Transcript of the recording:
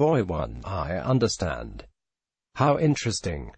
Boy 1. I understand. How interesting.